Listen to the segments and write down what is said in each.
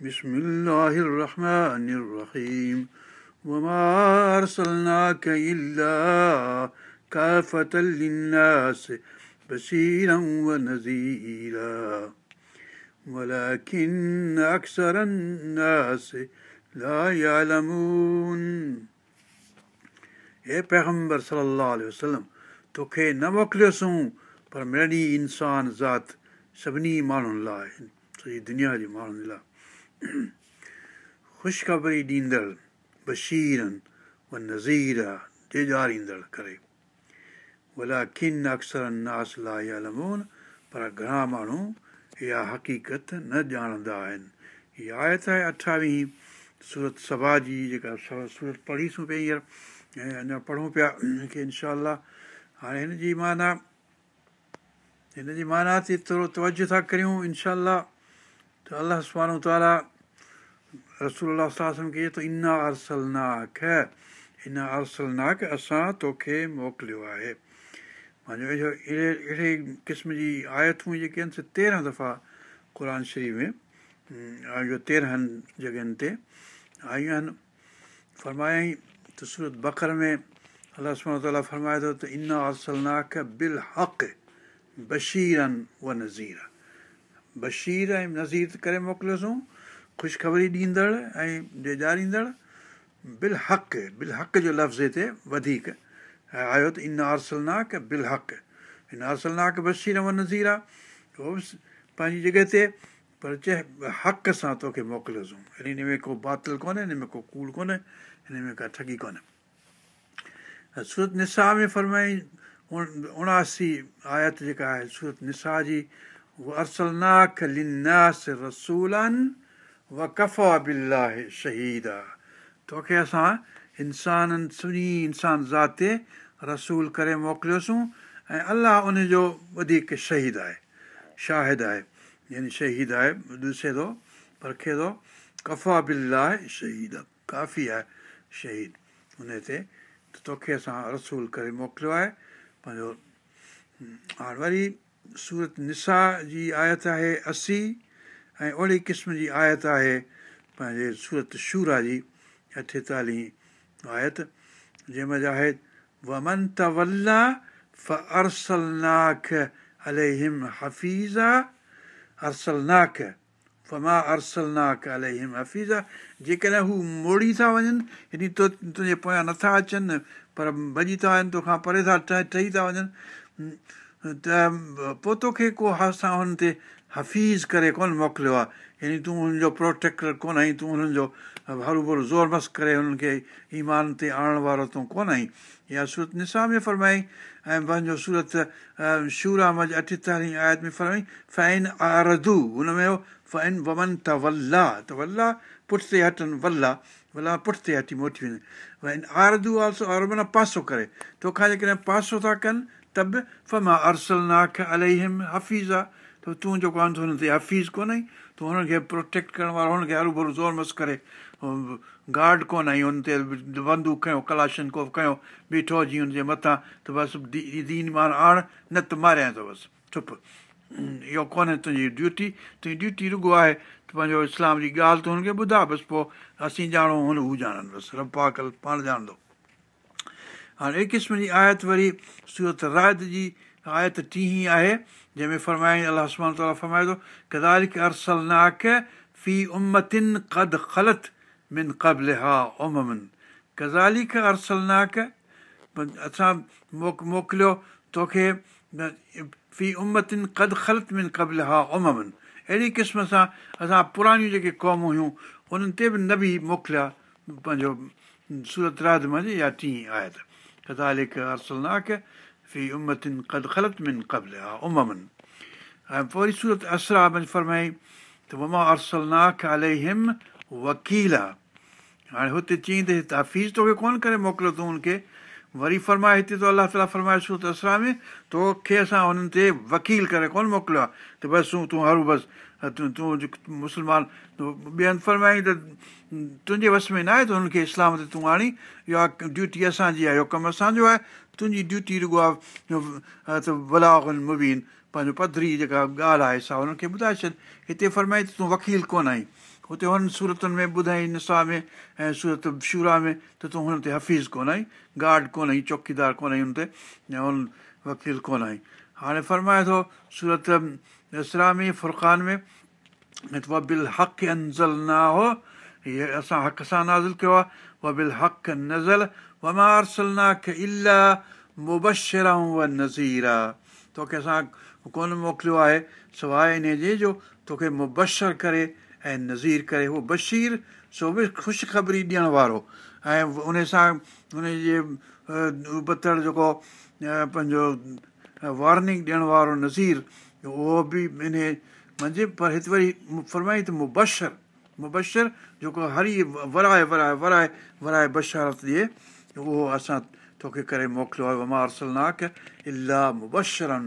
بسم الله الرحمن الرحيم وما أرسلناك إلا كافة للناس بشيرا ونذيرا ولكن أكثر الناس لا يعلمون हे पैगम्बर सलाहु वसलम तोखे न मोकिलियोसूं पर मेरी इंसान ज़ात सभिनी माण्हुनि लाइ सॼी दुनिया जे माण्हुनि लाइ خوشخبري ڏيندڙ بشيرن و نذير ڏيجاريندڙ ڪري ڀلا ڪن اڪثر ناس لاءِ المون پر گهڻا ماڻهو اها حقيقت نه ڄاڻندا آهن اها آيت آهي اٺاويهه سورت سڀا جي جيڪا سورت پڙهيسون پيا هينئر ۽ اڃا پڙهون پيا هن کي انشا هاڻي هن جي معنيٰ هن جي معنيٰ تي ٿورو توجو ٿا ڪريون انشا ته الله سبانو تالا رسول کي ته انا ارسل ناڪ انا ارسل ناڪ اسان توکي موڪليو آهي پنهنجو اهڙي اهڙي قسم جي آيتون جيڪي آهن سي تيرهن دفعا قر شريف ۾ اهو تيرهنن جڳهين تي آيون آهن فرمايائي ته سورت بڪر ۾ الله سبانو تالا فرمائي ٿو ته انا بشيرن و نذير بشير ۽ نذير ڪري موڪليوسين خوشخبري ڏيندڙ ۽ ڏيجاريندڙ بل حق بل حق جو لفظ هتي وڌيڪ آيو ته ان ارسلناڪ بل حق ان ارسلناڪ بشير و نذير آهي اهو به پنهنجي جڳهه تي پر چئي حق سان توکي موڪليوسين هن ۾ ڪو باطل ڪونهي هن ۾ ڪو ڪوڙ ڪونهي هن ۾ ڪا ٺڳي ڪونهي سورت نسا ۾ فرمائي اوڻاسي آيت جيڪا آهي سورت نسا جي آهي توکي اسان انسانن سني انسان ذاتي رسول ڪري موڪليوسين ۽ الله ان جو وڌيڪ شهيد آهي شاهد آهي يعني شهيد آهي ڏسي ٿو پرکي ٿو ڪفا بلاهه شهيد ڪافي آهي شهيد تي ته توکي اسان رسول ڪري موڪليو آهي پنهنجو هاڻي وري سورت نسا جي آيت آهي اسي ۽ اوڙي قسم جي آيت آهي پنهنجي سورت شورا جي اٺيتاليهه آيت جنهن ۾ آهي ومن تولا ف ارسلناڪ الهم هفيزا ارسلناڪ فما ارسلناڪ الهم هفيزا جيڪڏهن هو موڙي ٿا وڃن هيڏي تنهنجي پويان نٿا اچن پر ڀڄي ٿا وڃن توکان پري ٿا ٺهي ٿا وڃن ته پوءِ توکي ڪو اسان هن تي حفيظ ڪري ڪونه موڪليو آهي يعني تون هن جو پروٽيڪٽر ڪونه آهين تون هنن جو هرو ڀرو زور مس ڪري هنن کي ايمان تي آڻڻ وارو تون ڪونه آهين يا سورت نسا ۾ فرمائي ۽ پنهنجو سورت شورا مج اٺيتاليهه آيت ۾ فرمائي فين آردو هن ۾ فين ومن ته ولا ته ولا پٺتي هٽن ولا ولا پٺتي هٽي موٽي وڃن آردو آلسو اور معنيٰ پاسو ڪري توکان جيڪڏهن پاسو ٿا ڪن ته به فما ارسل ناک الهم حفيظ آهي ته تون جيڪو آهي هن تي حفيظ ڪونه آئي تون هنن کي پروٽيڪٽ ڪرڻ وارو هن کي هرو ڀرو زور مس ڪري گارڊ ڪونه آئي هن تي بندوق کنيو ڪلاشن ڪو ڪيو بيٺو جيئن هن جي مٿان ته بس دين مان آڻ نه ته ماريان ٿو بس چپ اهو ڪونهي تنهنجي ڊيوٽي تنهنجي ڊيوٽي رڳو آهي ته پنهنجو اسلام جي ڳالهه تون هن کي ٻڌا بس پوءِ اسين ڄاڻون هن هو ڄاڻن بس رپاڪل پاڻ ڄاڻندو هاڻي قسم جي آيت وري سورت رايت جي آيت ٽيهه آهي جنهن ۾ فرمائي الله فرمائي ٿو ڪدالڪ ارسل ناڪ في امتن قد خلت من قبل ها امن ڪزالڪ ارسل ناڪ اسان موڪ موڪليو توکي في امتن قد خلت من قبل ها امن اهڙي قسم سان اسان پراڻيون جيڪي قومون هيون انهن تي به نه به موڪليا پنهنجو سورت راج منجهه يا ٽي آيت پوءِ وري سورت اسرا ۾ فرمائي ته مما ارسل ناڪ الهم وڪيل آهي هاڻي هتي چئي ته حفيظ توکي ڪونه ڪري موڪليو تون هن کي وري فرمائي هتي ته الله تالا فرمائي سورت اسرا ۾ توکي اسان هنن تي وڪيل ڪري ڪونه موڪليو آهي ته بس تون هرو بس تون تون مسلمان ٻين فرمائي ته تنهنجي وس ۾ نه آهي ته هن کي اسلام تي تون آڻي اها ڊيوٽي اسان جي آهي اهو ڪم اسان جو آهي تنهنجي ڊيوٽي رڳو آهي ته ولائن مبين پنهنجو پڌري جيڪا ڳالهه آهي سا هنن کي ٻڌائي ڇڏ هتي فرمائي ته تون وڪيل ڪونه آهين هتي هنن صورتن ۾ ٻڌائي نسا ۾۽ سورت شورا ۾ ته تون هن تي حفيظ ڪونه آئي گارڊ ڪونه آئي چوڪيدار ڪونه آئي هن تي يا هن وڪيل ڪونه آئي هاڻي فرمائي ٿو سورت اسلامي فرقان ۾ اسان حق سان نازل ڪيو آهي توکي اسان ڪونه موڪليو آهي سواءِ ان جي جو توکي مبشر ڪري ۽ نذير ڪري اهو بشير سو به خوشخبري ڏيڻ وارو ۽ ان سان ان جي بتڙ جيڪو پنهنجو وارننگ ڏيڻ وارو نذير اهو به ان منجهه پر هتي وري فرمائي ته مبشر مبشر جيڪو هري ورائي ورائي ورائي ورائي بشارت ڏئي اهو اسان توکي ڪري موڪليو آهي وما ارسلناڪ الاهه مبشرن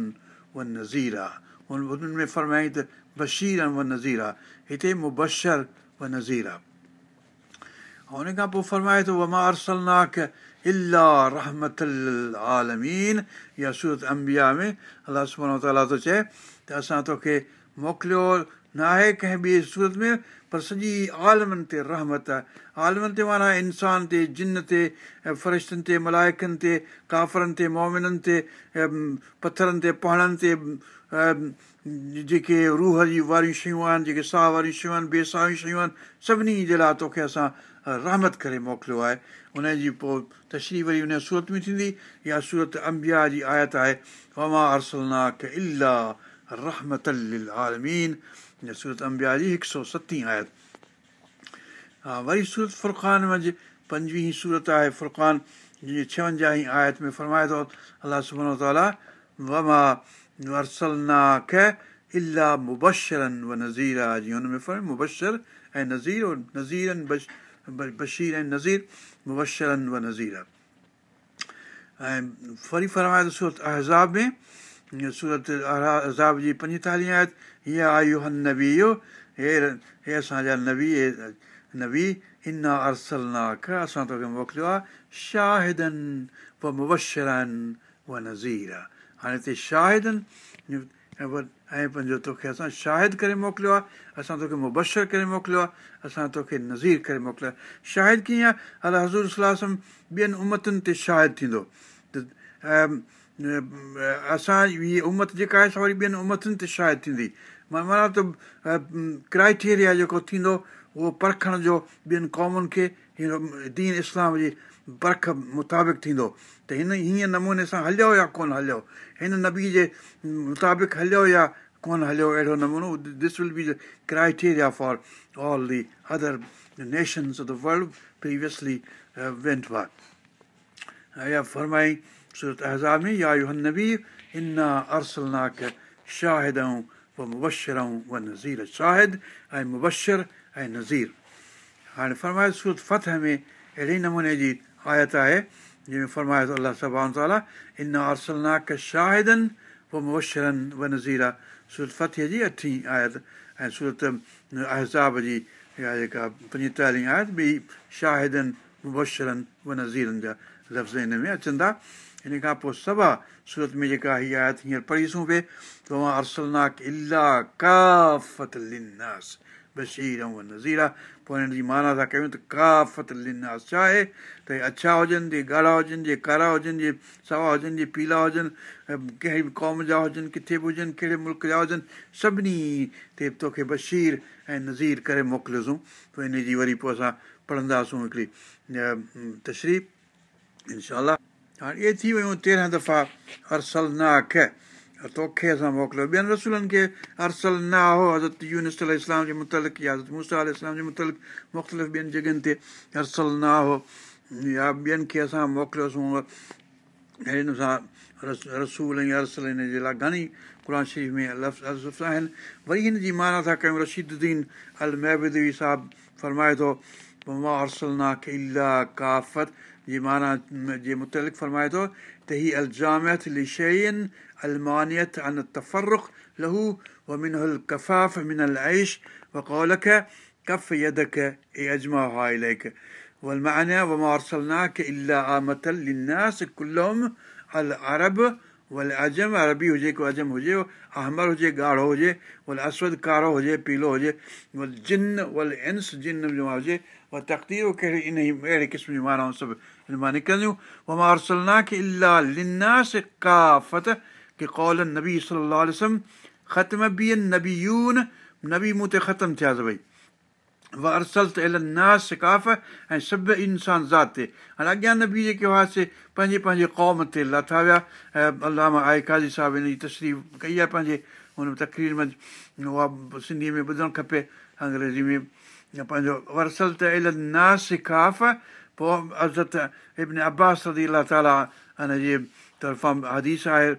نذير. آهي هن انهن ۾ فرمائي ته بشير و نذير آهي هتي مبشر و نذير. آهي هن کان پوءِ فرمائي ٿو وما ارسلناڪ الاهه رحمت امبيا ۾ الله سبانو تالا ٿو چئي ته اسان توکي موڪليو نه آهي ڪنهن ٻئي سورت ۾ پر سڄي عالمن تي رحمت آهي عالمن تي معنيٰ انسان تي جن تي ۽ فرشتن تي ملائڪن تي ڪافرن تي مومنن تي پٿرن تي پهاڙن تي جيڪي روهه جي واريون شيون آهن جيڪي ساهه واريون شيون آهن بيساهه واريون شيون آهن سڀني جي لاءِ توکي اسان رحمت ڪري موڪليو آهي. ان جي پوءِ تشري وري ان سورت ۾ ٿيندي يا سورت امبيا جي آيت آهي وما رحمت آلمين. سورت امبيا جي هڪ سؤ ستين آيت. ها وري سورت فرقان منجهه پنجويهه سورت آهي فرقان جي ڇونجاهه آيت ۾ فرمائي ٿو الله سبانو تالا وما ارسلناڪ الاهه مبشرن و نذير آهي جيئن سورت اهزاب ۾ سورت جي پنجيتاليهه آيت هيءَ آي هي اسان جا هي نبي انا ارسل ناک اسان توکي موڪليو آهي شاهدن و مبشرن و نذير هاڻي هتي شاهدن ۽ پنهنجو توکي اسان شاهد ڪري موڪليو آهي. اسان توکي مبشر ڪري موڪليو آهي. اسان توکي نذير ڪري موڪليو آهي. شاهد ڪيئن آهي؟ الا حضور صلاح ٻين امتن تي شاهد ٿيندو. ته اسان هيءَ امت جيڪا آهي سا وري ٻين امتن تي شايد ٿيندي. معنيٰ ته ڪرائٽيريا جيڪو ٿيندو اهو پرکڻ جو ٻين قومن کي دين اسلام جي پرک مطابق ٿيندو. ته هن هيئن نموني سان هليو يا ڪونه هليو؟ هن نبي جي مطابق هليو يا ڪونه هليو؟ اهڙو نمونو this will be the criteria for all the other nations of the world previously went war يا فرمائي سورت اهزاب ۾ يا نبي انا ارسلناڪ شاهدئون و مبشرئون و نذير شاهد ۽ مبشر ۽ نذير هاڻي فرمائي سورت فتح ۾ اهڙي نموني جي آيت آهي جنهن ۾ فرمائي ٿو الله سبان تالا انا ارسلناڪ شاهدن و مبشرن و نذير سورت فتح جي اٺي آيت ۽ سورت اهزاب جي اها جيڪا پنجيتاليهه آيت ٻي شاهدن و نزيرن جا لفظ هن ۾ اچن ٿا هن کان پوءِ سڀا سورت ۾ جيڪا هيءَ آيت هينئر پڙهيسون پئي توهان ارسلناڪ الاهه ڪافت لناس بشير ۽ نذير آهي پوءِ هن جي معنيٰ ٿا ڪيون ته ڪافت لناس ڇا آهي ته اڇا هجن جي ڳاڙها هجن جي ڪارا هجن جي ساوا هجن جي پيلا هجن ڪنهن به قوم جا هجن ڪٿي به هجن ڪهڙي ملڪ جا هجن سڀني تي توکي بشير ۽ نذير ڪري موڪليوسين پوءِ هن جي وري پوءِ اسان پڙهنداسون هڪڙي تشريف انشا هاڻي اهي ٿي ويون تيرهن دفعا ارسل ناک توکي اسان موڪليو ٻين رسولن کي ارسل نه هو حضرت يونس اسلام جي مطلق يا حضرت موسيٰ اسلام جي مطلق مختلف ٻين جڳهين تي ارسل نه هو يا ٻين کي اسان موڪليوسين نسان رس رسول ۽ ارسل هن جي لاءِ گهڻي قر شريف ۾ لفظ آهن وري هن جي معنيٰ ٿا ڪيون رشيددين ال مهبودي صاحب فرمائي ٿو مان ارسل ناک الاهه ڪافت جي معنيٰ جي مطلق فرمائي ٿو त हीअ अलजामियत लिशैन अलमानियत अन तफ़रुख लहू व मिन अल कफ़ाफ़ मिन अल ऐश व कौलक कफ़ यदक ए अजमा हा इलैक والمعنى وما أرسلناك إلا آمة للناس كلهم العرب भले अजम अरबी हुजे को अजम हुजे अहमर हुजे ॻाढ़ो हुजे भले असवद कारो हुजे पीलो हुजे भले जिन भले इंस जिन जो हुजे اها تقدير ڪهڙي ان ئي اهڙي قسم جون مانائون سڀ هن مان نڪرنديون مان لناس ڪافت ڪه ڪول نبي صلاح عالم ختم بيهن نبييون نبي مون تي ختم ٿيا ڀئي ارسل ته ناس سڪاف ۽ سڀ انسان ذات تي هاڻي اڳيان نبي جيڪي هئاسين پنهنجي پنهنجي قوم تي لٿا ويا ۽ الاما آهي ڪازي صاحب هن جي تشريف ڪئي آهي پنهنجي هن تڪرير ۾ اها سنڌيءَ ۾ ٻڌڻ کپي انگريزي ۾ پنهنجو ورسل ته ال ناس سڪاف پوءِ عزت ابن عباس ردي الله تالا هن جي طرفان حديث آهي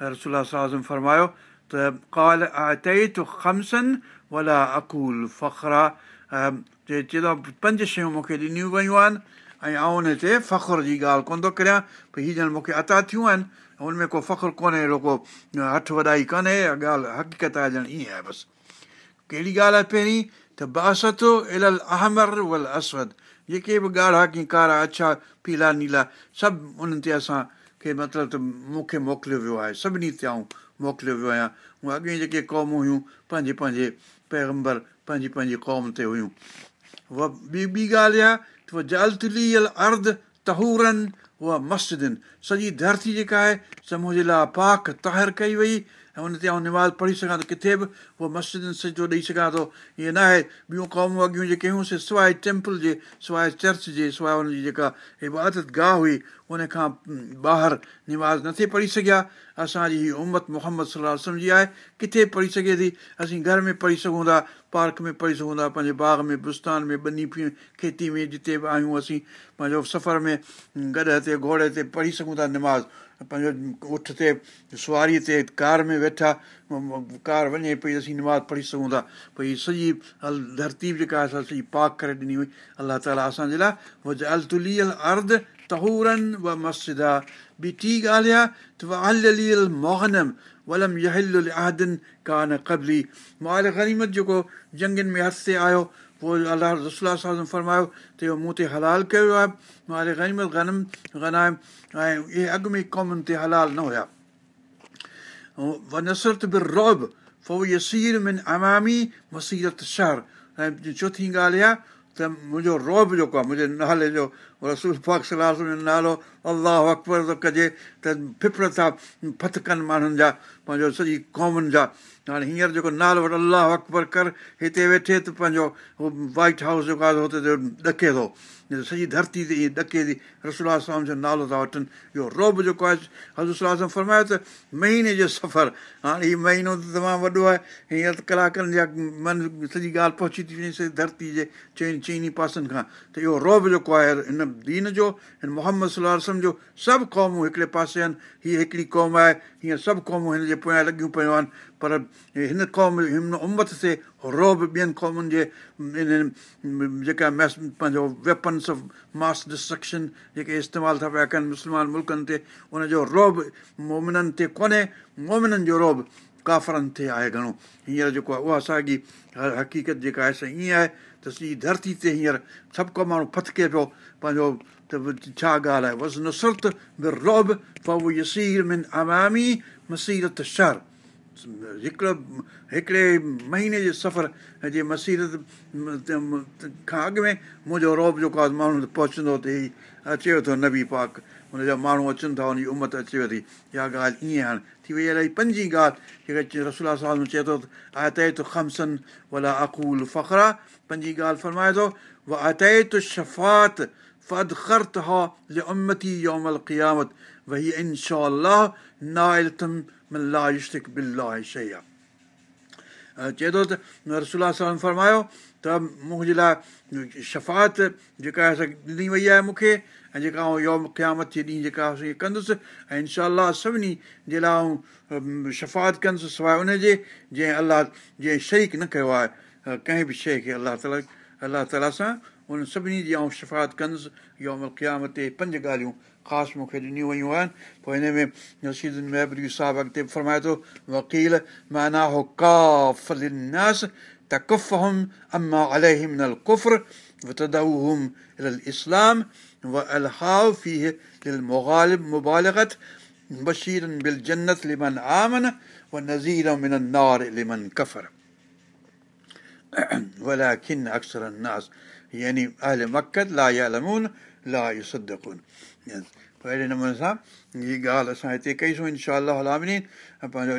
رسول سازم فرمايو ته ڪال ٿئي خمسن ولا اڪول فخرا چئي ٿو پنج شيون مون کي ڏنيون ويون آهن ۽ آئون هن تي فخر جي ڳالهه ڪونه ٿو ڪريان ڀئي هيءَ ڄڻ مون کي عطا ٿيون آهن هن ۾ ڪو فخر ڪونهي اهڙو ڪو هٿ وڏائي ڪونهي ڳالهه حقيقت آهي ڄڻ ائين آهي بس ڪهڙي ڳالهه آهي پهرين ته باست ال اهمر ول اسود. جيڪي به ڳاڙها ڪه ڪارا اڇا پيلا نيلا سڀ انهن تي اسان کي مطلب ته مون کي موڪليو ويو آهي. سڀني تي آئون موڪليو ويو آهيان. اهي اڳي جيڪي قومون هيون پنهنجي پنهنجي پيگمبر پنهنجي پنهنجي قوم تي هيون. اها ٻي ٻي ڳالهه اها ته اها جلتلي ال ارد تهورن اها مسجدن. سڄي ڌرتي جيڪا آهي س منهنجي لاءِ پاڪ طاهر ڪئي وئي ۽ هن تي آئون نماز پڙهي سگهان ٿو ڪٿي به اها مسجدن سڄو ڏيئي سگهان ٿو. ائين نه آهي ٻيون قومون اڳيون جيڪي هيونسين سواءِ ٽيمپل جي سواءِ چرچ جي سواءِ هن جي جيڪا عبادت گاهه هئي ان کان ٻاهر نماز نٿي پڙهي سگهيا. اسان جي هيءَ امت محمد صلاح سمجهي آهي. ڪٿي پڙهي سگهي ٿي؟ اسين گهر ۾ پڙهي سگهون ٿا پارڪ ۾ پڙهي سگهون ٿا پنهنجي باغ ۾ بستان ۾ بني کيتي ۾ جتي به آهيون اسين پنهنجو سفر ۾ گڏ تي گهوڙي تي پڙهي سگهون ٿا نماز پنهنجو اٺ تي سواريءَ تي ڪار ۾ ويٺا ڪار وڃي پئي اسين نماز پڙهي سگهون ٿا. ڀئي سڄي ڌرتي جيڪا آهي اسان سڄي پاڪ ڪري ڏني هئي. الله تالا اسان جي لاءِ ارد تهورن آهي ٻي ٽي ڳالهه آهي ته ال موهنم ولم يهل آهدن ڪانه قبلي. مال غنيمت جيڪو جنگن ۾ هٿ تي آيو پوءِ الله رسولا سان فرمايو ته اهو مون تي هلال ڪيو آهي ۽ اهي اڳ ۾ قومن تي هلال نه هئا و نصرت به روب فو يسير من امامي مسيرت شهر ۽ چوٿين ڳالهه اها ته منهنجو روب جيڪو آهي منهنجي نالي جو رسول پاڪ صلاح جو نالو الله اڪبر ٿو ڪجي ته ففڙ ٿا فت ڪن ماڻهن جا پنهنجو سڄي قومن جا هاڻي هينئر جيڪو نالو وٽ الله اڪبر ڪر هتي ويٺي ته پنهنجو اهو وائيٽ هائوس جيڪو آهي هتي ڏڪي ٿو سڄي ڌرتي تي ائين ڏڪي ٿي رسول جو نالو ٿا وٺن اهو روب جيڪو آهي حضور فرمايو ته مهيني جو سفر هاڻي هيءُ مهينو ته تمام وڏو آهي هينئر ڪلاڪن جا من سڄي ڳالهه پهچي ٿي وڃي ڌرتي جي چئن چئني پاسن کان ته اهو روب جيڪو آهي هن دين جو هن محمد صلاح جو سڀ قومون هڪڙي پاسي آهن. هيءَ هڪڙي قوم آهي هيئن سڀ قومون هن جي پويان لڳيون پيون آهن. پر هن قوم هن امت تي روب ٻين قومن جي انهن جيڪا ميس پنهنجو ويپنس آف ماس ڊسٽرڪشن جيڪي استعمال ٿا پيا ڪن مسلمان ملڪن تي ان جو روب مومنن تي ڪونهي. مومنن جو روب ڪافرن تي آهي گهڻو. هينئر جيڪو آهي اها ساڳي حقيقت جيڪا آهي سا ائين آهي ته سڄي ڌرتي تي هينئر سڀ ڪو ماڻهو فتڪي پيو پنهنجو ته ڇا ڳالهه آهي؟ وز نصرت روب پوءِ يسير من امامي مسيرت شهر. هڪڙو هڪڙي مهيني جي سفر جي مسيرت کان اڳ ۾ منهنجو روب جيڪو آهي ماڻهو پهچندو ته هي اچيو ٿو نبي پاڪ هن جا ماڻهو اچن ٿا هن جي امت اچيو ٿي. اها ڳالهه ائين هاڻي ٿي وئي. الائي پنجين ڳالهه رسولا چئي ٿو اڪول فخرا. پنجين ڳالهه فرمائي ٿو چئي ٿو ته رسولا سال فرمايو ته منهنجي لاءِ شفات جيڪا آهي ڏني وئي آهي مون کي ۽ جيڪا آئون يوم قيامت جي ڏينهن جيڪا ڪندس ۽ انشا سڀني جي لاءِ آئون شفات ڪندس سواءِ ان جي جنهن الله جنهن شريڪ نه ڪيو آهي ڪنهن به شيءِ کي الله تالا الله تالا سان ان سڀني جي آئون شفات ڪندس. يوم قيامت تي پنج ڳالهيون خاص مون کي ڏنيون ويون آهن. پوءِ هن ۾ رشيد صاحب اڳتي فرمائي ٿو وڪيل ڪافناس ته ڪف هم اما الهم ڪفر اسلام و الهافي مبالگت بشيرن بل جنت لمن آمن و نذير من نار لمن ڪفر ولا کن اڪثر ناس يعني اهل مقد لا يالمون لا يسدڪن اهڙي نموني سان هيءَ ڳالهه اسان هتي ڪئيسون انشا پنهنجو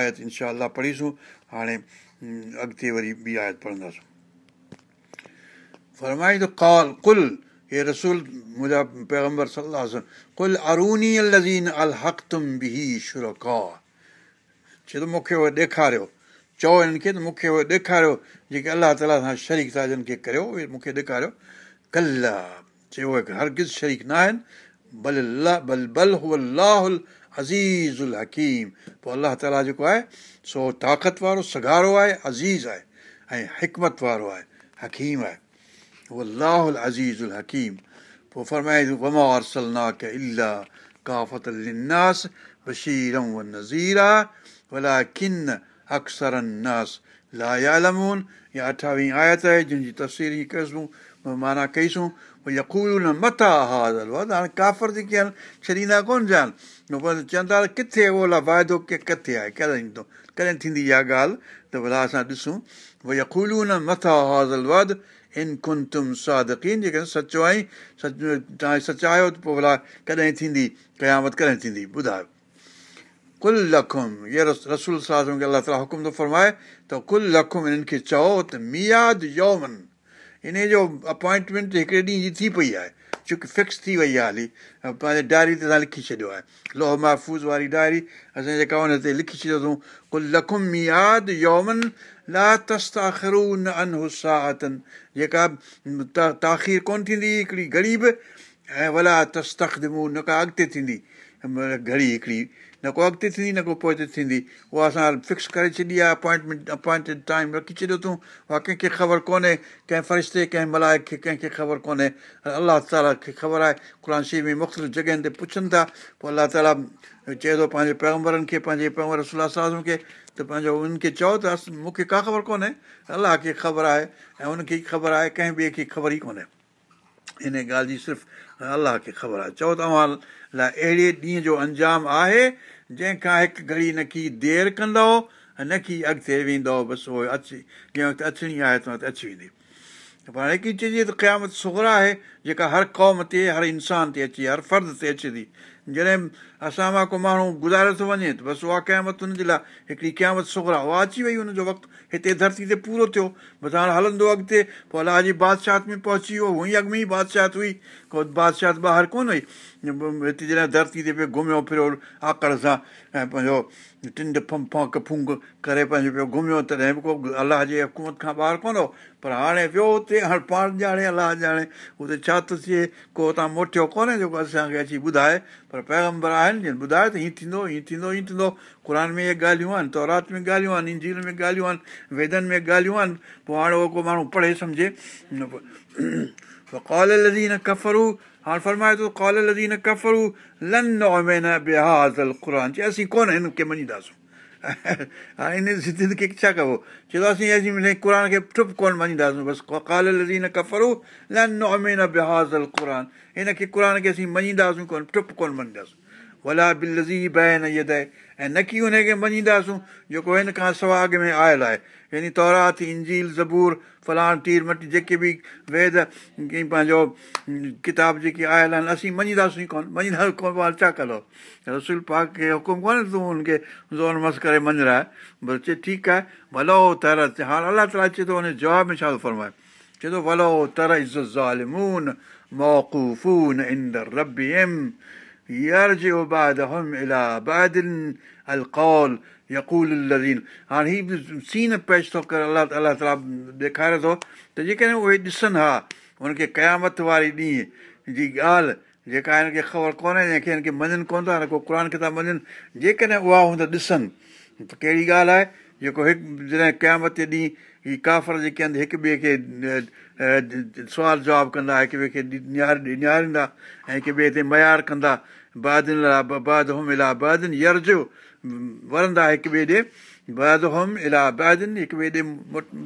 آيت انشا پڙهيسون هاڻي اڳتي وري ٻي آيت ڪل هي منهنجا پيگمبر چئي ته مون کي اهو ڏيکاريو چئو هنن کي مون کي اهو ڏيکاريو جيڪي الله تالا سان شريڪ ٿا جن کي ڪريو اهي مون کي ڏيکاريو. ڪل چيو اهي هرگز شريڪ نه آهن. پوءِ الله تالا جيڪو آهي سو طاقت وارو سگارو آهي عزيز آهي ۽ حڪمت وارو آهي حڪيم آهي. اهو لاهل عزيز ال حڪيم. پوءِ ولا ڪن اڪثر ناس لا يالمون يا اٺاويهه آيت آهي جنهن جي تصوير ئي ڪيوسين معنيٰ ڪئيسون يڪول نه مٿان هازل هاڻي ڪافر جيڪي آهن ڇڏيندا ڪونه جان چوندا ڪٿي اهو واعدو ڪي ڪٿي آهي ڪڏهن ايندو ڪڏهن ٿيندي اها ڳالهه ته ڀلا اسان ڏسون ڀئي يڪول نه مٿان هازل ود ان ڪن تم سادڪين جيڪڏهن سچو آئي سچ توهان سچ آهيو ته پوءِ ڀلا ڪڏهن ٿيندي قيامت ڪڏهن ٿيندي ٻڌايو ڪل لکم اها رسول صاحب کي الله تالا حڪم ٿو فرمائي ته ڪل لکم انهن کي چئو ته مياد يومن ان جو اپائنٽمينٽ هڪڙي ڏينهن جي ٿي پئي آهي ڇو ڪه فڪس ٿي وئي آهي حالي پنهنجي ڊائري تي توهان لکي ڇڏيو آهي. لوهه محفوظ واري ڊائري اسان جيڪا هن تي لکي ڇڏيو اٿئون ڪل لکم مياد يومن لا انهساتن جيڪا تاخير ڪونه ٿيندي هڪڙي گهڙي به ۽ ولا تستخدمو نه ڪا اڳتي ٿيندي. گهڙي هڪڙي نه ڪو اڳتي ٿيندي نه ڪو پوءِ ٿيندي اها اسان فڪس ڪري ڇڏي آهي اپائنٽمينٽ اپائنٽيڊ ٽائيم رکي ڇڏيو اٿئون اها ڪنهن کي خبر ڪونهي ڪنهن فرشتي ڪنهن ملائڪ کي ڪنهن کي خبر ڪونهي الله تالا کي خبر آهي قر شي ۾ مختلف جڳهين تي پڇن ٿا پوءِ الله تالا چئي ٿو پنهنجي پيگمبرن کي پنهنجي پيگمبر رسولا سازم کي ته پنهنجو ان کي چئو ته مون کي ڪا خبر ڪونهي الله کي خبر آهي ۽ ان کي خبر آهي ڪنهن ٻئي کي خبر ئي ڪونهي ان ڳالهه جي صرف الله کي خبر آهي چئو توهان لاءِ اهڙي ڏينهن جو انجام آهي جنهن کان هڪ گهڙي نه ڪه دير ڪندؤ ۽ نه ڪه اڳتي ويندو بس اهو اچي جنهن وقت اچڻي آهي تنهن وقت اچي ويندي. پر هڪڙي چئجي ته قيامت سگرا آهي جيڪا هر قوم تي هر انسان تي اچي هر فرد تي اچي ٿي. جڏهن اسان مان ڪو ماڻهو گذاري ٿو وڃي ته بس اها قيامت هن جي لاءِ هڪڙي قيامت سگرا اها اچي وئي هن جو وقت. هتي ڌرتي تي پورو ٿيو بس هاڻي هلندو اڳتي پوءِ الله جي بادشاهه ۾ پهچي ويو هئي اڳ ۾ ئي بادشاهه هئي ڪو بادشاهه ٻاهر ڪونه هئي جڏهن ڌرتي تي پيو گهميو ڦريو آڪڙ سان ۽ پنهنجو ٽنڊ فنفا ڪفونگ ڪري پنهنجو پيو گهميو تڏهن به ڪو الله جي حڪومت کان ٻاهر ڪونه هو پر هاڻي ويو هتي هاڻي پاڻ ڄاڻي الله ڄاڻي هتي ڇا ٿو ٿئي ڪو هتان موٽيو ڪونهي جيڪو اسان کي اچي ٻڌائي پر پيگمبر آهن جن ٻڌائي ته هيئن ٿيندو هيئن ٿيندو هيئن ٿيندو قر ۾ اهي ڳالهيون آهن تورات ۾ ڳالهيون آهن انجيل ۾ ڳالهيون آهن ويدن ۾ ڳالهيون آهن پوءِ هاڻي اهو ڪو ماڻهو پڙهي سمجهي ڪال نه هاڻي فرمائي ٿو ڪال لزي نه ڪفرو لن بيهازل قر چئي اسين ڪونه هن کي مڃينداسين. هاڻي ان ضد کي ڇا ڪبو؟ چئي ٿو اسين قر کي ٽپ ڪونه مڃينداسين. بس ڪال لزي نه ڪفرو لن بيهازل قر هن کي قر کي اسين مڃينداسين ڪونه ٽپ ڪونه مڃينداسين ولا بل لزي بين اد ۽ نه ڪه هن کي مڃينداسين جيڪو هن کان سوا اڳ ۾ آيل آهي. يعني تورات انجيل زبور فلاڻ تير مٽي جيڪي به ويد پنهنجو ڪتاب جيڪي آيل آهن اسين مڃينداسين ڪونه. مڃينداسين ڪونه ڇا ڪندو رسول پاڪ کي حڪم ڪونهي تون هن کي زور مس ڪري مڃرائي بس چئي ٺيڪ آهي ڀلو تر هاڻي الله تالا چئي ٿو هن جواب ۾ ڇا ٿو فرمائي؟ چئي ٿو ڀلو تر عزت زالمون موقوفون اندر رب ايم يرجع بعدهم إلى بعد القول يقول الذين हाणे हीअ बि सीन पेश थो करे अलाह अलाह ताला ॾेखारे थो त जेकॾहिं उहे ॾिसनि हा हुनखे क़यामत वारी ॾींहं जी ॻाल्हि जेका हिनखे ख़बर कोन्हे जंहिंखे हिनखे मञनि कोन था न को क़ुर खे था मञनि जेकॾहिं उहा हूंदा ॾिसनि त कहिड़ी ॻाल्हि आहे जेको हिकु जॾहिं क़यामत ॾींहुं هيءَ ڪافر جيڪي آهن هڪ ٻئي کي سوال جواب ڪندا هڪ ٻئي کي نهار نهاريندا ۽ هڪ ٻئي تي معيار ڪندا بادن بعد هوم الا بادن يرجو ورندا هڪ ٻئي ڏي بعد هوم الا بادن هڪ ٻئي ڏي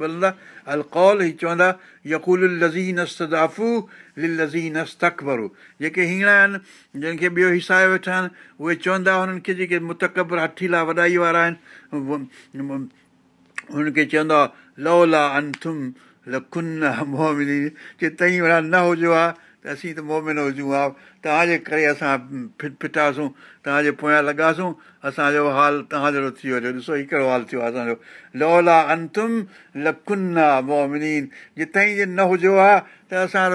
ورندا ال ڪول هيءَ چوندا يڪول لزين سدافو لل لزين تڪبرو جيڪي هينئر آهن جنهن کي ٻيو هسائي ويٺا آهن اهي چوندا هنن کي جيڪي متڪبر هٿيلا وڏائي وارا آهن هنن کي چوندا لولا انٿم لکن مومني جي ٿئي وڙا نه هجو آهي ته اسين ته مومن هجون. ها توهان جي ڪري اسان فٽ فٽاسون توهان جي پويان لڳاسون اسان جو حال توهان جهڙو ٿي ويو ڏسو هڪڙو حال ٿيو آهي اسان جو. لولا انتم لکن مومنين. جي تائين جي نه هجو آهي ته اسان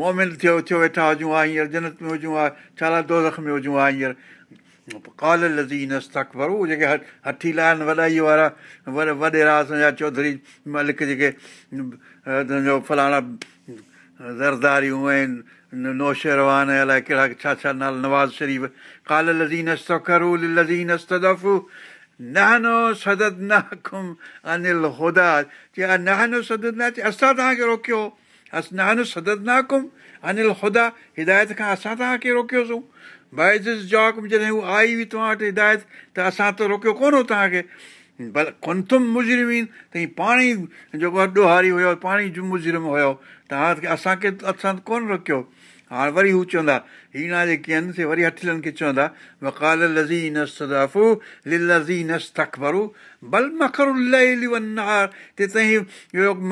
مومن ٿيو ٿيو ويٺا هجون ها هينئر جنت ۾ هجون ها ڇا دوزک ۾ هجون ها هينئر ڪال لزين ڀرو جيڪي هٿيلا آهن وڏائي وارا وڏي وڏيرا اسان جا چوڌري ملڪ جيڪي فلاڻا زرداريون ۽ نوشروان الائي ڪهڙا ڇا ڇا نالا نواز شريف ڪال لزين لزين نهنو سدد ناڪم انيل هودا چئي نهنو سدد نه چئي اسان توهان کي روڪيو نهنو سدد ناڪم انيل هودا هدايت کان اسان توهان کي روڪيوسين بائز جاڪ جڏهن هو آئي هئي توهان وٽ هدايت ته اسان ته روڪيو ڪونه هو توهان کي ڀلي ڪنٿم مجرمين ته هيءَ پاڻ ئي جيڪو ڏوهاري هيو پاڻ ئي مجرم هيو توهان اسان کي اسان ڪونه روڪيو هاڻي وري هو چوندا هينا جيڪي آهن سي وري هٿلن کي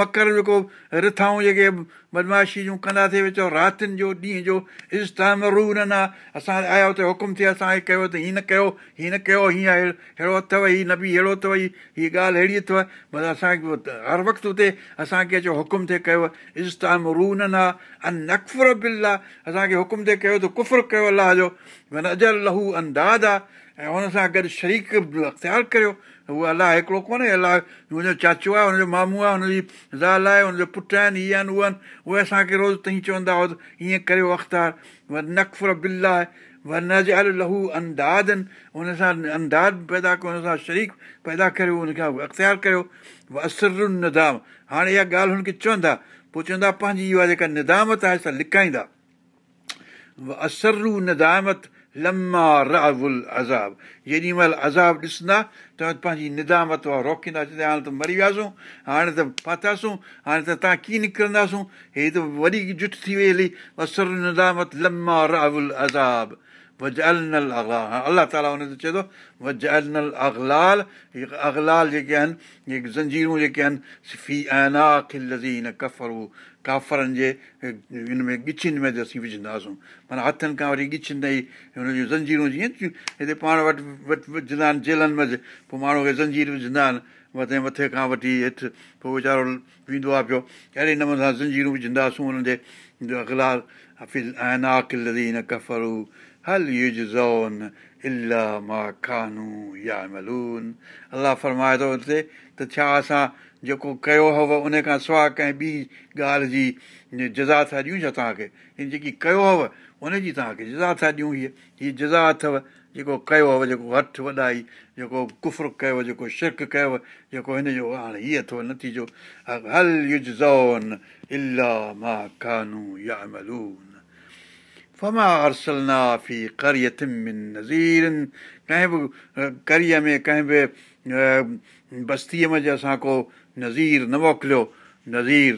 مڪر جيڪو رٿائون جيڪي بدمعاشي جون ڪنداسين وچو راتن جو ڏينهن جو ازتام رو نه اسان آيا هتي حڪم ٿئي اسان هيءَ ڪيو ته هيئن نه ڪيو هيئن نه ڪيو هيئن اهڙو اٿو هيءَ نه به اهڙو اٿو هيءَ ڳالهه اهڙي اٿو بس اسان کي هر وقت هتي اسان کي اچو حڪم ٿئي ڪيو نڪفر بل آهي اسان کي حڪم ٿئي ڪيو ته ڪفر ڪيو الله جو معنيٰ اجل لهو انداز آهي ۽ هن سان گڏ شريڪ اختيار ڪريو. اهو الله هڪڙو ڪونهي الله منهنجو چاچو آهي هن جو مامو آهي هن جي زال آهي هن جو پٽ آهن هيءَ آهن اهي آهن. اهي اسان کي روز ٿئي چوندا هئا ائين ڪريو اختيار. وري نڪفر بل آهي وري نج ال لهو اندازن هن سان انداز پيدا ڪيو هن سان شريڪ پيدا ڪريو هن کي اختيار ڪريو. اثر ندام هاڻي اها ڳالهه هن کي چوندا پوءِ چوندا پنهنجي اها جيڪا ندامت آهي اسان لڪائيندا اسرو ندامت لما راول عذاب جيڏي مهل عذاب ڏسندا ته پنهنجي ندامت اها روڪيندا چوندا هاڻي ته مري وياسين هاڻي ته فاٿاسين هاڻي ته توهان ڪيئن نڪرنداسون هي ته وڏي جٺ ٿي وئي هلي اثر ندامت لما راول عذاب وج اگلال الله تالا هن تي چئي ٿو وج اگلال اگلال جيڪي آهن زنجيرون جيڪي آهن في لزين ڪفرو ڪافرن جي هن ۾ ڳچين ۾ اسين وجهندا هئاسين معنيٰ هٿن کان وري ڳچين تائين هن جون زنجيرون جيئن هتي پاڻ وٽ وجهندا آهن جيلن ۾ پوءِ ماڻهو کي زنجير وجهندا آهن مٿي مٿي کان وٺي هيٺ پوءِ ويچارو ويندو آهي پيو اهڙي نموني سان زنجيرون وجهندا هئاسين هنن جي اگلال هفل ۽ لزين ڪفرو هل يج زون الا مان کانو يا ملون الله فرمائي ٿو هتي ته ڇا اسان جيڪو ڪيو هئو ان کان سواءِ ڪنهن ٻي ڳالهه جي جزا ٿا ڏيون ڇا توهان کي جيڪي ڪيو ان جي توهان کي جزا ٿا ڏيون هيءَ هيءَ جزا اٿو جيڪو ڪيو هئو جيڪو هٿ وڏائي جيڪو ڪفر ڪيو جيڪو شرڪ ڪيو جيڪو هن جو هاڻي هيءَ اٿو نتيجو هل يج زون الا مان ڪانو يا ملون فما ڪنهن به ڪريءَ ۾ ڪنهن به بستيءَ ۾ اسان ڪو نذير نه موڪليو نذير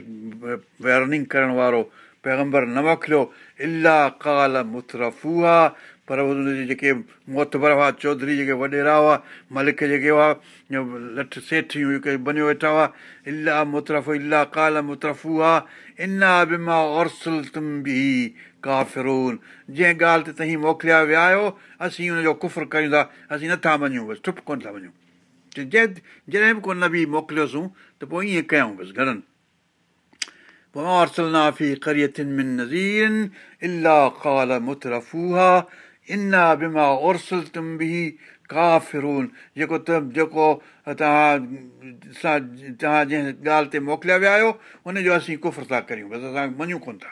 ورننگ ڪرڻ وارو پيگمبر نه موڪليو الاهه ڪال مترفو پر هن جي جيڪي موتبر هئا چوڌري جيڪي وڏيرا هئا ملڪ جيڪي هئا لٺ سيٺيون جيڪي بنيو ويٺا هئا الاهه مترف الاهه ڪال مترفو آهي انا بما اورسل تم به ڪافرون. جنهن ڳالهه تي توهين موڪليا ويا آهيو اسين هن جو ڪفر ڪيون ٿا اسين نٿا وڃون بس چپ ڪونه ٿا وڃون جنهن جڏهن به ڪو نبي موڪليوسين ته پوءِ ائين ڪيون بس گهڻن پوءِ نافي ڪريتن من نذير الاهه ڪال مترفوها انا بما اورسل تم به ڪافرون جيڪو ته جيڪو توهان سان توهان جنهن ڳالهه تي موڪليا ويا آهيو ان جو اسين ڪفر ٿا ڪريون بس اسان مڃون ڪونه ٿا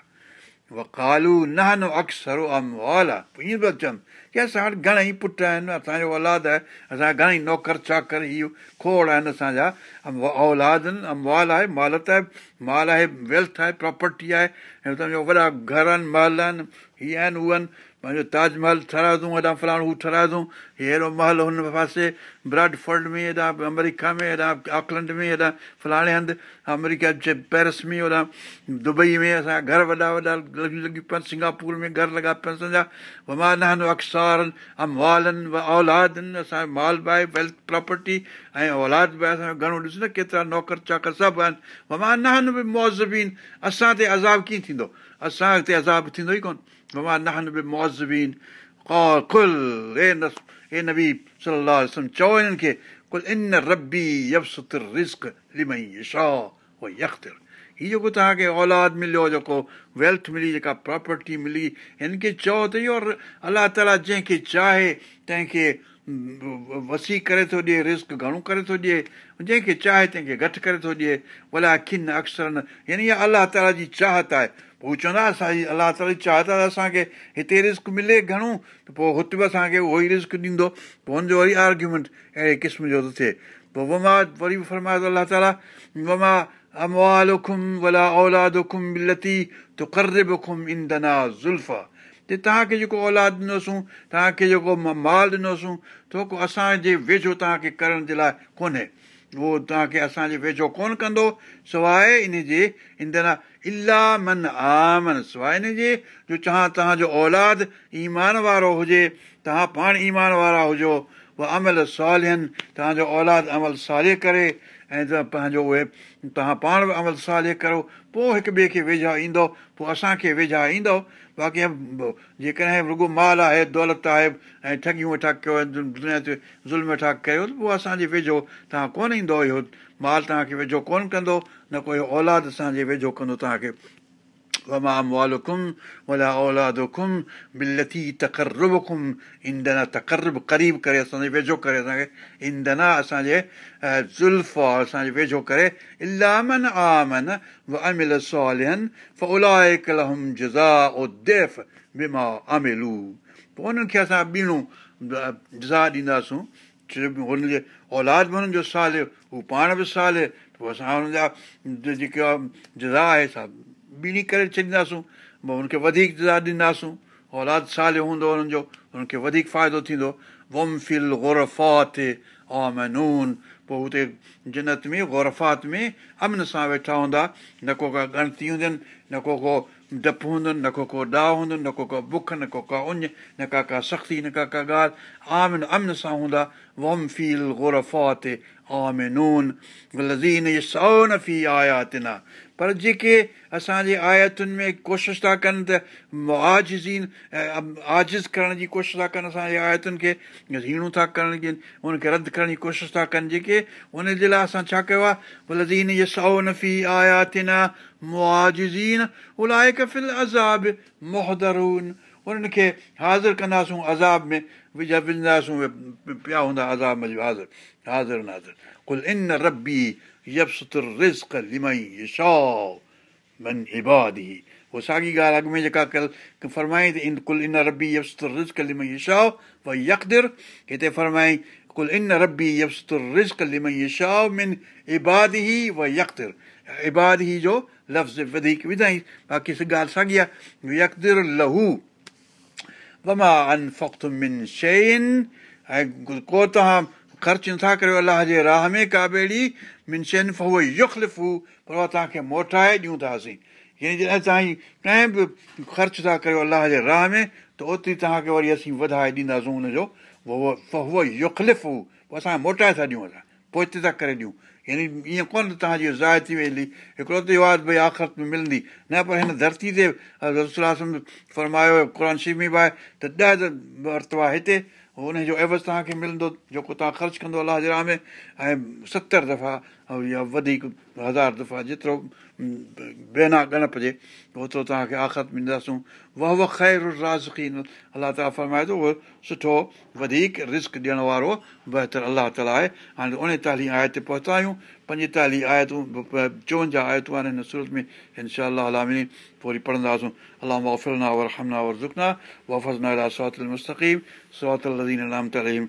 ڪالو نه اڪثر اموال آهي ائين پيا چون ڪه اسان وٽ گهڻيئي پٽ آهن اسان جو اولاد آهي اسان گهڻيئي نوڪر چاڪر اهو کوڙ آهن اسان جا اولاد آهن اموال آهي مالت آهي مال آهي ويلٿ آهي پراپرٽي آهي وڏا گهر آهن مهل آهن هيءَ آهن اهي آهن پنهنجو تاج محل ٺارايو اٿئون هيڏان فلاڻو هو ٺارايو اٿئون هيڏو مهل هن پاسي براڊفولڊ ۾ هيڏان آمريڪا ۾ هيڏان آڪلينڊ ۾ هيڏان فلاڻي هنڌ آمريڪا جي پيرس ۾ هوڏان دبئي ۾ اسان جا گهر وڏا وڏا لڳيون پيا سنگاپور ۾ گهر لڳا پيا اسان جا. وما ننهن اڪسارن اموالن و اولادن اسان جو مال به آهي ويلٿ پراپرٽي ۽ اولاد به آهي اسان جو گهڻو ڏس نه ڪيترا نوڪر چاڪر سڀ آهن. به موزبين اسان تي عذاب ڪيئن ٿيندو؟ اسان تي عذاب ٿيندو ئي ڪونه. وما ننهن به موزبين کل هي نه نبي صلاح شاهه يختر هيءَ جيڪو توهان کي اولاد مليو جيڪو ويلٿ ملي جيڪا پراپرٽي ملي هن کي چئو ته اهو الله تالا جنهن کي چاهي تنهن کي وسي ڪري ٿو ڏئي رسڪ گهڻو ڪري ٿو ڏئي جنهن کي چاهي تنهن کي گهٽ ڪري ٿو ڏئي ڀلا نه يعني اها الله تالا جي چاهت آهي پوءِ چوندا اسان جي الله تالا آهي اسان کي هتي رسڪ ملي گهڻو ته پوءِ هتي به اسان کي اهو ئي رسڪ ڏيندو. پوءِ هن جو وري آرگيومينٽ اهڙي قسم جو ٿو ٿئي. پوءِ وما وري به فرمايو الله تالا وما تي توهان کي جيڪو اولاد ڏنوسون توهان کي جيڪو مال ڏنوسون تو ڪو اسان جي ويجهو توهان کي ڪرڻ جي لاءِ ڪونهي اهو توهان کي اسان جي ويجهو ڪونه ڪندو. سواءِ ان جي اندنا الاهه من آمن. سواءِ ان جي جو چوان توهان جو اولاد ايمان وارو هجي توهان پاڻ ايمان وارا هجو. اها عمل سالين توهان جو اولاد عمل سالي ڪري. ۽ ته پنهنجو اهي توهان پاڻ به عمل سالي ڪرو. پوءِ هڪ ٻئي کي ويجها ايندو پوءِ اسان کي ويجها ايندو باقي جيڪڏهن رڳو مال آهي دولت آهي ۽ ٺگيون ويٺا ڪيو دنيا تي ظلم ويٺا ڪيو ته پوءِ اسان جي ويجهو توهان ڪونه ايندو اهو مال توهان کي ويجهو ڪونه ڪندو نه ڪو اهو اولاد اسان جي ويجهو ڪندو توهان کي وما ولا اولادڪم بلتي تقربڪم ايندنا تقرب قريب ڪري اسان جي ويجهو ڪري اسان کي ايندنا اسان جي ويجهو ڪري فئلائڪ لهم جزا پوءِ هنن کي اسان ٻيڻو جزا ڏينداسون اولاد به هنن جو سال هو پاڻ به سال پوءِ اسان هن جا جيڪي جزا آهي سا ڇڏينداسون. هن کي وڌيڪ ڏينداسون. اولاد سال هوندو هنن جو هنن کي وڌيڪ فائدو ٿيندو. وم فل گورفات آمنون. پوءِ هتي جنت ۾ گورفات ۾ امن سان ويٺا هوندا. نه ڪو ڪا گڻتي هونديون نه ڪو ڪو ڊپ هوندن نه ڪو ڪو ڏاءُ هوندن نه ڪو ڪو بک نه ڪو ڪا اڃ نه ڪا ڪا سختي نه ڪا ڪا ڳالهه. آمن امن سان هوندا. وم فيل آمنون. لزين سؤ نه في آياتنا پر جيڪي اسان جي آيتن ۾ ڪوشش ٿا ڪن ته آزين آزز ڪرڻ جي ڪوشش ٿا ڪن اسان جي آيتن کي هيڻون ٿا ڪرڻ جي ان کي رد ڪرڻ جي ڪوشش ٿا ڪن. جيڪي ان جي لاءِ اسان ڇا ڪيو آهي؟ سؤ نفي آياتنا مئازين الائڪ فل عذاب موهدرون. انهن کي حاضر ڪنداسون عذاب ۾ وجهه وجهنداسون پيا هوندا عذاب ۾ حاضر حاضر ناظر. ڪل ان ربي رزڪ لمئي شو من ابادي اهو ساڳي ڳالهه اڳ ۾ جيڪا ڪل فرمائي ته ان ڪل ان ربي رزڪ لمئي شو و يڪدر هتي فرمائي ڪل ان ربي رزڪ لمئي شو من ابادي و يڪدر ابادي جو لفظ وڌيڪ وڌائي باقي ڳالهه ساڳي آهي يڪدر لهو وما ان فکت من شين ۽ ڪو توهان خرچ نٿا ڪريو الله جي راهه ۾ ڪا ٻيڙي من شين فو يکلفو پر اها توهان کي موٽائي ڏيون ٿا اسين. يعني جڏهن توهان ڪنهن به خرچ ٿا ڪريو الله جي راهه ۾ ته اوتري توهان کي وري اسين وڌائي ڏينداسين هن جو اهو يکلفو پوءِ اسان موٽائي ٿا ڏيون اسان پوءِ هتي ٿا ڪري ڏيون. يعني ائين ڪونه توهان جي زاهه ٿي ويندي. هڪڙو ته ڀئي آخرت ۾ ملندي. نه پر هن ڌرتي تي رسل فرمايو قر شمي به آهي ته ڏهه مرتبا هتي هن جو عيوض توهان کي ملندو جيڪو توهان خرچ ڪندو الله جي راهه ۾۽ ستر دفعا وڌيڪ هزار دفعا جيترو بهنا گڻپجي اوترو توهان کي آخر ڏينداسون وير راضي الله تالا فرمائي ٿو اهو سٺو وڌيڪ رسڪ ڏيڻ وارو بهتر الله تالا آهي هاڻي اوڻيتاليهه آيت تي پهتا آهيون پنجيتاليهه آيتون چوونجاهه آيتون آهن هن سورت ۾ انشاهامني وري پڙهنداسين ورهمنا وافلناو همناور زکنا سواتل مستقيم سواتل لدين الارم تليم